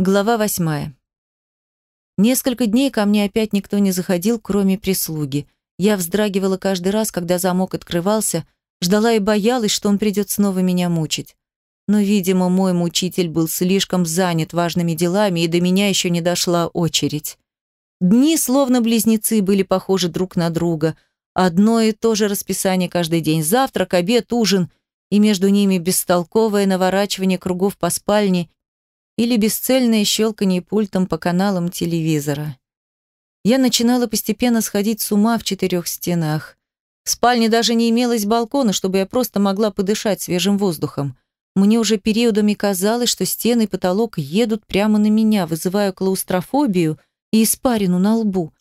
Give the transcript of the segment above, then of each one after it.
Глава восьмая. Несколько дней ко мне опять никто не заходил, кроме прислуги. Я вздрагивала каждый раз, когда замок открывался, ждала и боялась, что он придет снова меня мучить. Но, видимо, мой мучитель был слишком занят важными делами, и до меня еще не дошла очередь. Дни, словно близнецы, были похожи друг на друга. Одно и то же расписание каждый день. Завтрак, обед, ужин. И между ними бестолковое наворачивание кругов по спальне или бесцельное щелканье пультом по каналам телевизора. Я начинала постепенно сходить с ума в четырех стенах. В спальне даже не имелось балкона, чтобы я просто могла подышать свежим воздухом. Мне уже периодами казалось, что стены и потолок едут прямо на меня, вызывая клаустрофобию и испарину на лбу.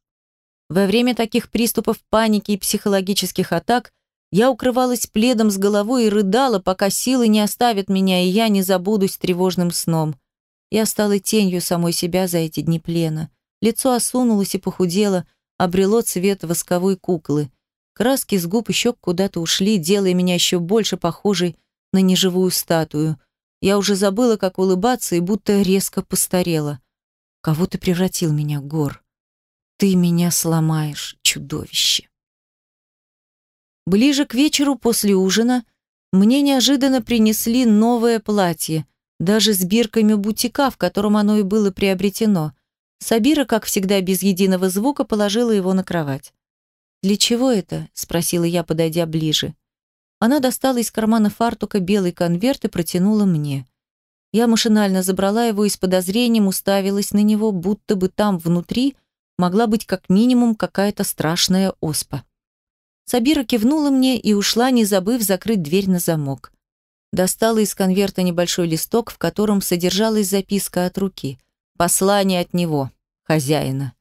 Во время таких приступов паники и психологических атак я укрывалась пледом с головой и рыдала, пока силы не оставят меня, и я не забудусь тревожным сном. Я стала тенью самой себя за эти дни плена. Лицо осунулось и похудело, обрело цвет восковой куклы. Краски с губ и щек куда-то ушли, делая меня еще больше похожей на неживую статую. Я уже забыла, как улыбаться, и будто резко постарела. Кого ты превратил меня, Гор? Ты меня сломаешь, чудовище. Ближе к вечеру после ужина мне неожиданно принесли новое платье — даже с бирками бутика, в котором оно и было приобретено. Сабира, как всегда, без единого звука положила его на кровать. «Для чего это?» – спросила я, подойдя ближе. Она достала из кармана фартука белый конверт и протянула мне. Я машинально забрала его и с подозрением уставилась на него, будто бы там внутри могла быть как минимум какая-то страшная оспа. Сабира кивнула мне и ушла, не забыв закрыть дверь на замок достала из конверта небольшой листок, в котором содержалась записка от руки. Послание от него, хозяина.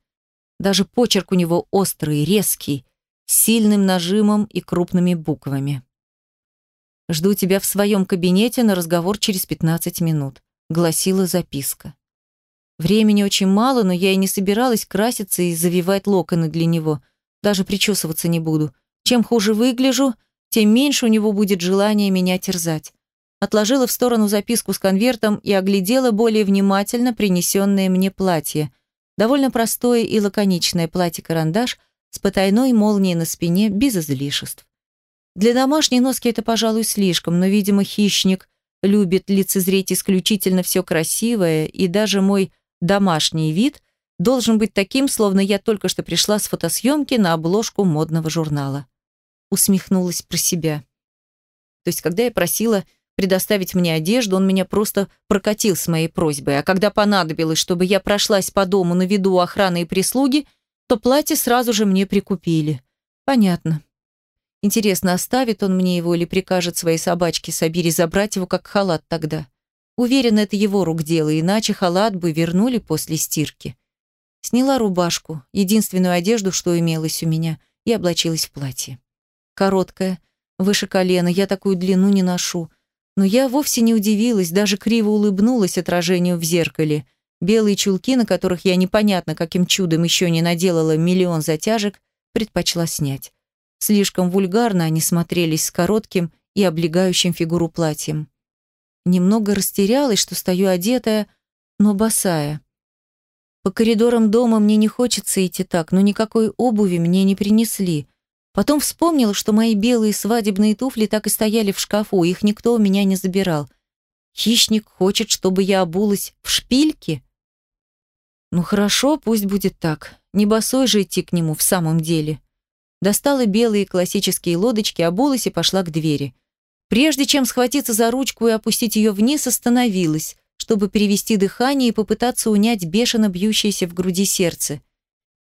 Даже почерк у него острый, резкий, с сильным нажимом и крупными буквами. «Жду тебя в своем кабинете на разговор через 15 минут», — гласила записка. Времени очень мало, но я и не собиралась краситься и завивать локоны для него. Даже причесываться не буду. Чем хуже выгляжу, тем меньше у него будет желания меня терзать отложила в сторону записку с конвертом и оглядела более внимательно принесенное мне платье. Довольно простое и лаконичное платье-карандаш с потайной молнией на спине, без излишеств. Для домашней носки это, пожалуй, слишком, но, видимо, хищник любит лицезреть исключительно все красивое, и даже мой домашний вид должен быть таким, словно я только что пришла с фотосъемки на обложку модного журнала. Усмехнулась про себя. То есть, когда я просила предоставить мне одежду, он меня просто прокатил с моей просьбой, а когда понадобилось, чтобы я прошлась по дому на виду охраны и прислуги, то платье сразу же мне прикупили. Понятно. Интересно, оставит он мне его или прикажет своей собачке Сабире забрать его как халат тогда? Уверен, это его рук дело, иначе халат бы вернули после стирки. Сняла рубашку, единственную одежду, что имелось у меня, и облачилась в платье. Короткое, выше колена, я такую длину не ношу, но я вовсе не удивилась, даже криво улыбнулась отражению в зеркале. Белые чулки, на которых я непонятно каким чудом еще не наделала миллион затяжек, предпочла снять. Слишком вульгарно они смотрелись с коротким и облегающим фигуру платьем. Немного растерялась, что стою одетая, но босая. По коридорам дома мне не хочется идти так, но никакой обуви мне не принесли. Потом вспомнила, что мои белые свадебные туфли так и стояли в шкафу, их никто у меня не забирал. Хищник хочет, чтобы я обулась в шпильке? Ну хорошо, пусть будет так. Не босой же идти к нему в самом деле. Достала белые классические лодочки, обулась и пошла к двери. Прежде чем схватиться за ручку и опустить ее вниз, остановилась, чтобы перевести дыхание и попытаться унять бешено бьющееся в груди сердце.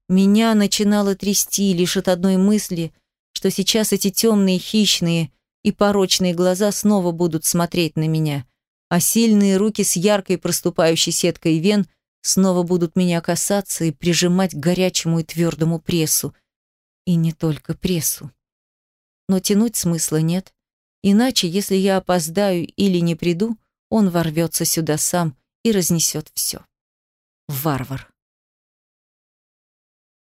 Меня начинало трясти лишь от одной мысли, что сейчас эти темные, хищные и порочные глаза снова будут смотреть на меня, а сильные руки с яркой проступающей сеткой вен снова будут меня касаться и прижимать к горячему и твердому прессу. И не только прессу. Но тянуть смысла нет. Иначе, если я опоздаю или не приду, он ворвется сюда сам и разнесет все. Варвар.